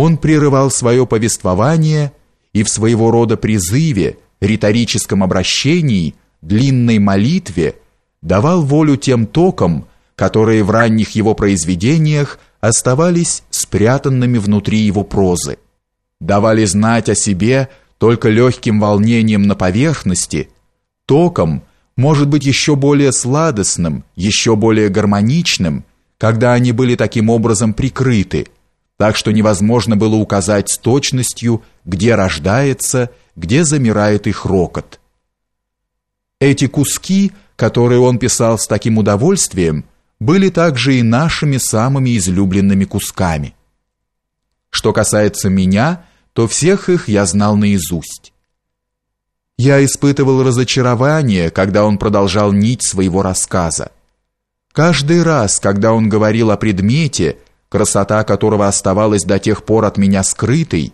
он прерывал свое повествование и в своего рода призыве, риторическом обращении, длинной молитве давал волю тем токам, которые в ранних его произведениях оставались спрятанными внутри его прозы, давали знать о себе только легким волнением на поверхности, током, может быть, еще более сладостным, еще более гармоничным, когда они были таким образом прикрыты, так что невозможно было указать с точностью, где рождается, где замирает их рокот. Эти куски, которые он писал с таким удовольствием, были также и нашими самыми излюбленными кусками. Что касается меня, то всех их я знал наизусть. Я испытывал разочарование, когда он продолжал нить своего рассказа. Каждый раз, когда он говорил о предмете, красота которого оставалась до тех пор от меня скрытой,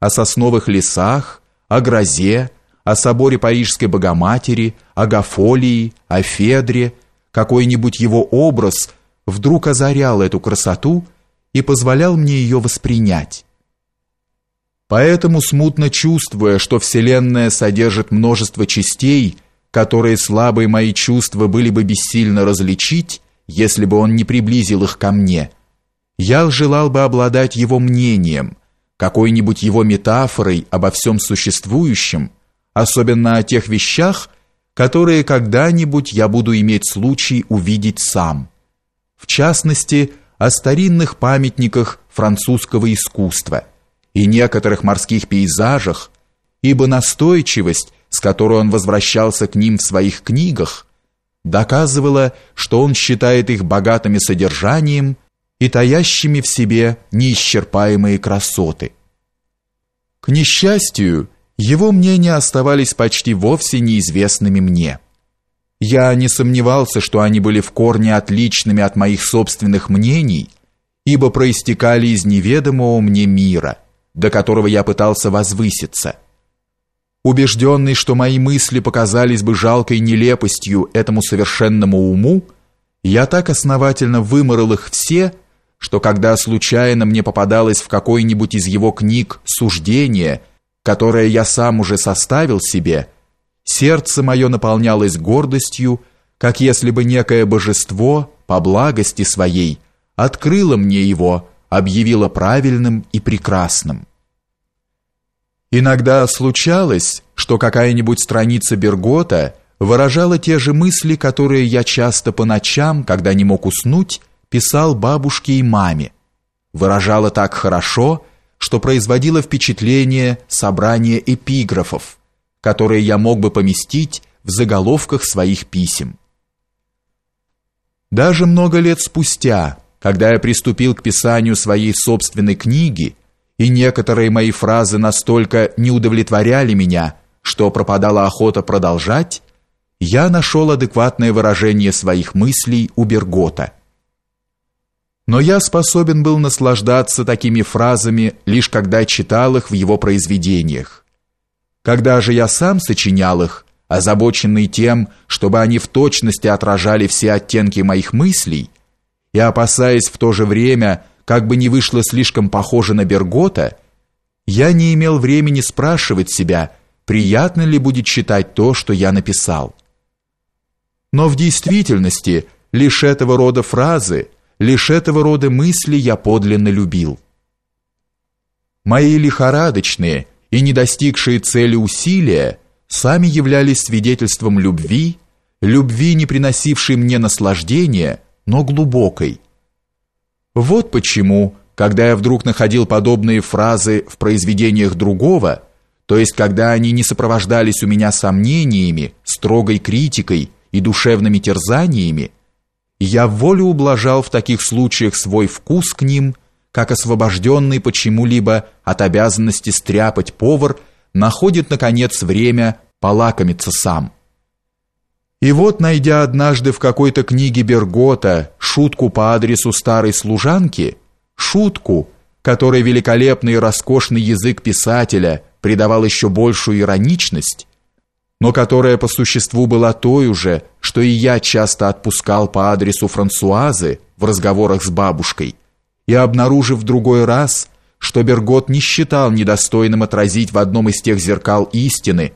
о сосновых лесах, о грозе, о соборе Парижской Богоматери, о Гафолии, о Федре, какой-нибудь его образ вдруг озарял эту красоту и позволял мне ее воспринять. Поэтому, смутно чувствуя, что Вселенная содержит множество частей, которые слабые мои чувства были бы бессильно различить, если бы он не приблизил их ко мне, я желал бы обладать его мнением, какой-нибудь его метафорой обо всем существующем, особенно о тех вещах, которые когда-нибудь я буду иметь случай увидеть сам. В частности, о старинных памятниках французского искусства и некоторых морских пейзажах, ибо настойчивость, с которой он возвращался к ним в своих книгах, доказывала, что он считает их богатыми содержанием и таящими в себе неисчерпаемые красоты. К несчастью, его мнения оставались почти вовсе неизвестными мне. Я не сомневался, что они были в корне отличными от моих собственных мнений, ибо проистекали из неведомого мне мира, до которого я пытался возвыситься. Убежденный, что мои мысли показались бы жалкой нелепостью этому совершенному уму, я так основательно выморал их все, что когда случайно мне попадалось в какой-нибудь из его книг суждение, которое я сам уже составил себе, сердце мое наполнялось гордостью, как если бы некое божество по благости своей открыло мне его, объявило правильным и прекрасным. Иногда случалось, что какая-нибудь страница Бергота выражала те же мысли, которые я часто по ночам, когда не мог уснуть, писал бабушке и маме, выражала так хорошо, что производило впечатление собрания эпиграфов, которые я мог бы поместить в заголовках своих писем. Даже много лет спустя, когда я приступил к писанию своей собственной книги, и некоторые мои фразы настолько не удовлетворяли меня, что пропадала охота продолжать, я нашел адекватное выражение своих мыслей у Бергота – но я способен был наслаждаться такими фразами лишь когда читал их в его произведениях. Когда же я сам сочинял их, озабоченный тем, чтобы они в точности отражали все оттенки моих мыслей, и опасаясь в то же время, как бы не вышло слишком похоже на Бергота, я не имел времени спрашивать себя, приятно ли будет читать то, что я написал. Но в действительности лишь этого рода фразы – лишь этого рода мысли я подлинно любил. Мои лихорадочные и не достигшие цели усилия сами являлись свидетельством любви, любви, не приносившей мне наслаждения, но глубокой. Вот почему, когда я вдруг находил подобные фразы в произведениях другого, то есть когда они не сопровождались у меня сомнениями, строгой критикой и душевными терзаниями, я волю ублажал в таких случаях свой вкус к ним, как освобожденный почему-либо от обязанности стряпать повар находит, наконец, время полакомиться сам. И вот, найдя однажды в какой-то книге Бергота шутку по адресу старой служанки, шутку, которой великолепный и роскошный язык писателя придавал еще большую ироничность, но которая по существу была той же, что и я часто отпускал по адресу Франсуазы в разговорах с бабушкой, и обнаружив в другой раз, что Бергот не считал недостойным отразить в одном из тех зеркал истины,